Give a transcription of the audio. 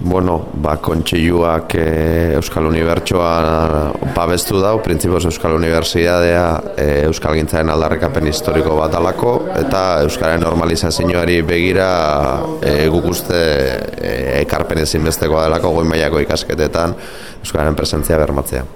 bueno, ba, kontxilluak e, eh, Euskal Unibertsoa babestu dau, prinzipoz Euskal Unibertsidadea e, eh, Euskal Gintzaren aldarrekapen historiko bat alako, eta Euskaren normalizazioari begira eh, e, gukuste e, ekarpen ezinbesteko delako goi mailako ikasketetan Euskaren presentzia bermatzea.